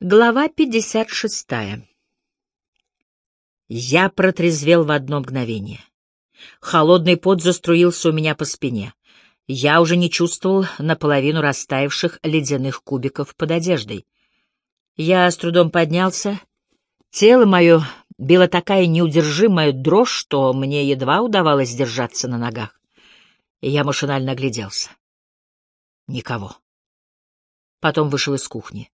Глава 56. Я протрезвел в одно мгновение. Холодный пот заструился у меня по спине. Я уже не чувствовал наполовину растаявших ледяных кубиков под одеждой. Я с трудом поднялся. Тело мое било такая неудержимая дрожь, что мне едва удавалось держаться на ногах. Я машинально огляделся. Никого. Потом вышел из кухни.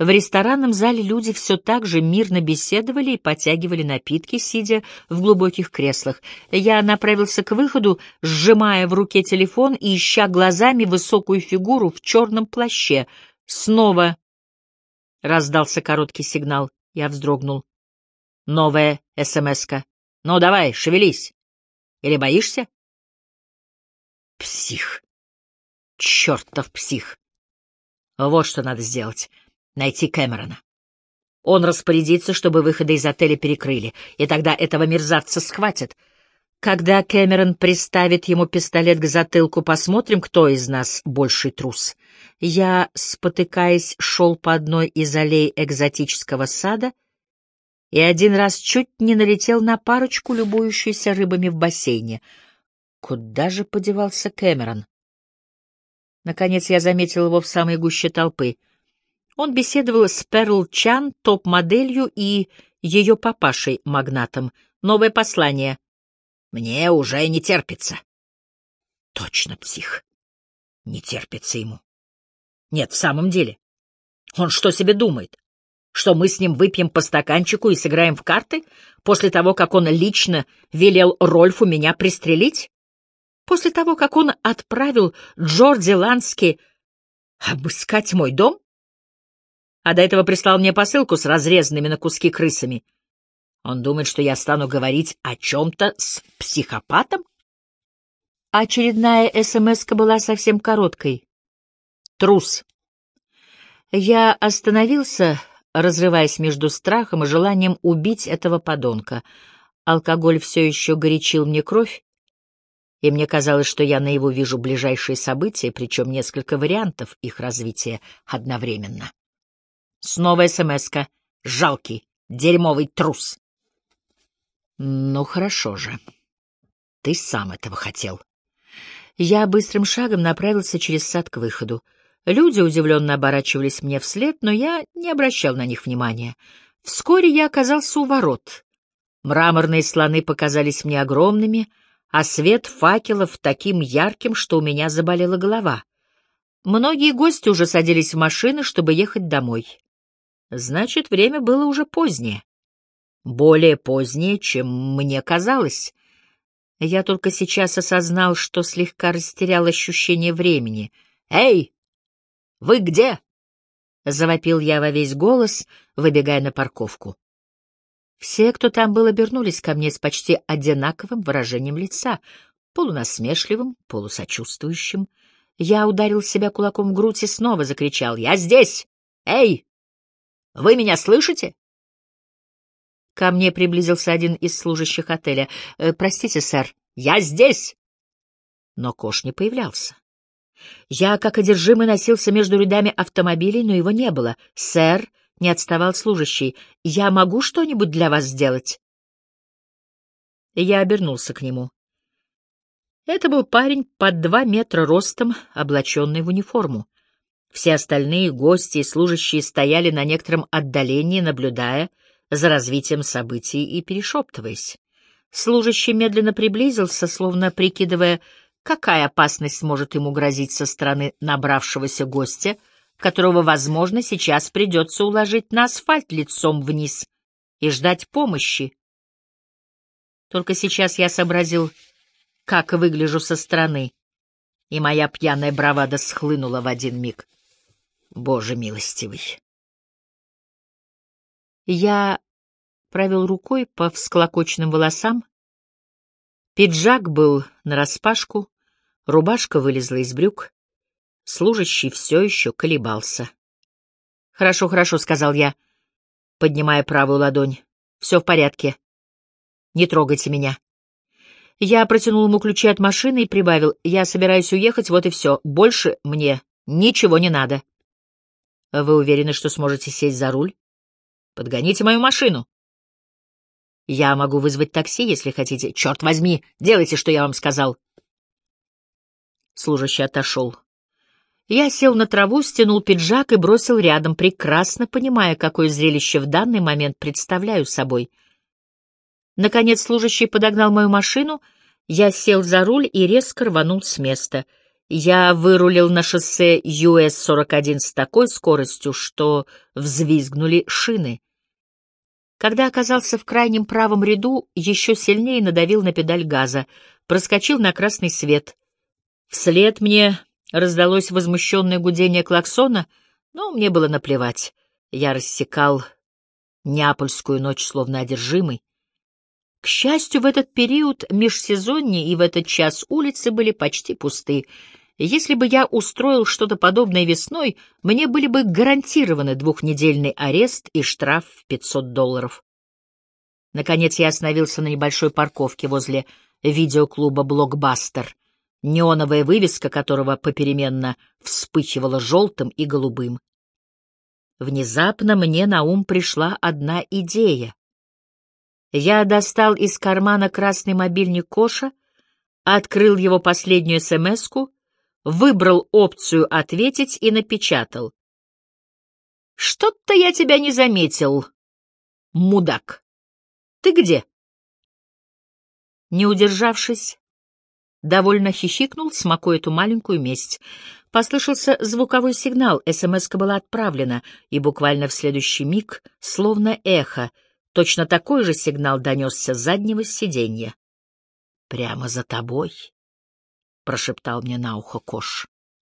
В ресторанном зале люди все так же мирно беседовали и потягивали напитки, сидя в глубоких креслах. Я направился к выходу, сжимая в руке телефон и ища глазами высокую фигуру в черном плаще. Снова раздался короткий сигнал. Я вздрогнул. Новая СМС-ка. «Ну, давай, шевелись. Или боишься?» Псих. Чертов псих. Вот что надо сделать найти Кэмерона. Он распорядится, чтобы выходы из отеля перекрыли, и тогда этого мерзавца схватят. Когда Кэмерон приставит ему пистолет к затылку, посмотрим, кто из нас больший трус. Я, спотыкаясь, шел по одной из аллей экзотического сада и один раз чуть не налетел на парочку, любующуюся рыбами в бассейне. Куда же подевался Кэмерон? Наконец я заметил его в самой гуще толпы — он беседовал с Перл Чан, топ-моделью, и ее папашей-магнатом. Новое послание. «Мне уже не терпится». Точно псих. Не терпится ему. Нет, в самом деле. Он что себе думает? Что мы с ним выпьем по стаканчику и сыграем в карты, после того, как он лично велел Рольфу меня пристрелить? После того, как он отправил Джорди Лански обыскать мой дом? А до этого прислал мне посылку с разрезанными на куски крысами. Он думает, что я стану говорить о чем-то с психопатом? Очередная смс была совсем короткой. Трус. Я остановился, разрываясь между страхом и желанием убить этого подонка. Алкоголь все еще горячил мне кровь, и мне казалось, что я на его вижу ближайшие события, причем несколько вариантов их развития одновременно. Снова СМС-ка. Жалкий, дерьмовый трус. Ну, хорошо же. Ты сам этого хотел. Я быстрым шагом направился через сад к выходу. Люди удивленно оборачивались мне вслед, но я не обращал на них внимания. Вскоре я оказался у ворот. Мраморные слоны показались мне огромными, а свет факелов таким ярким, что у меня заболела голова. Многие гости уже садились в машины, чтобы ехать домой. Значит, время было уже позднее. Более позднее, чем мне казалось. Я только сейчас осознал, что слегка растерял ощущение времени. «Эй! Вы где?» — завопил я во весь голос, выбегая на парковку. Все, кто там был, обернулись ко мне с почти одинаковым выражением лица, полунасмешливым, полусочувствующим. Я ударил себя кулаком в грудь и снова закричал «Я здесь! Эй! Вы меня слышите? Ко мне приблизился один из служащих отеля. «Э, «Простите, сэр, я здесь!» Но Кош не появлялся. Я, как одержимый, носился между рядами автомобилей, но его не было. «Сэр», — не отставал служащий, — «я могу что-нибудь для вас сделать?» Я обернулся к нему. Это был парень под два метра ростом, облаченный в униформу. Все остальные гости и служащие стояли на некотором отдалении, наблюдая за развитием событий и перешептываясь. Служащий медленно приблизился, словно прикидывая, какая опасность может ему грозить со стороны набравшегося гостя, которого, возможно, сейчас придется уложить на асфальт лицом вниз и ждать помощи. Только сейчас я сообразил, как выгляжу со стороны, и моя пьяная бравада схлынула в один миг. Боже милостивый. Я провел рукой по всклокоченным волосам. Пиджак был нараспашку, рубашка вылезла из брюк. Служащий все еще колебался. «Хорошо, хорошо», — сказал я, поднимая правую ладонь. «Все в порядке. Не трогайте меня». Я протянул ему ключи от машины и прибавил. «Я собираюсь уехать, вот и все. Больше мне ничего не надо». Вы уверены, что сможете сесть за руль? Подгоните мою машину. Я могу вызвать такси, если хотите. Черт возьми, делайте, что я вам сказал. Служащий отошел. Я сел на траву, стянул пиджак и бросил рядом, прекрасно понимая, какое зрелище в данный момент представляю собой. Наконец служащий подогнал мою машину, я сел за руль и резко рванул с места. Я вырулил на шоссе US-41 с такой скоростью, что взвизгнули шины. Когда оказался в крайнем правом ряду, еще сильнее надавил на педаль газа, проскочил на красный свет. Вслед мне раздалось возмущенное гудение клаксона, но мне было наплевать. Я рассекал Неапольскую ночь словно одержимый. К счастью, в этот период межсезонья и в этот час улицы были почти пусты. Если бы я устроил что-то подобное весной, мне были бы гарантированы двухнедельный арест и штраф в 500 долларов. Наконец я остановился на небольшой парковке возле видеоклуба «Блокбастер», неоновая вывеска которого попеременно вспыхивала желтым и голубым. Внезапно мне на ум пришла одна идея. Я достал из кармана красный мобильник Коша, открыл его последнюю смс-ку выбрал опцию «Ответить» и напечатал. «Что-то я тебя не заметил, мудак. Ты где?» Не удержавшись, довольно хихикнул, смакуя эту маленькую месть. Послышался звуковой сигнал, СМСка была отправлена, и буквально в следующий миг, словно эхо, точно такой же сигнал донесся с заднего сиденья. «Прямо за тобой» прошептал мне на ухо Кош.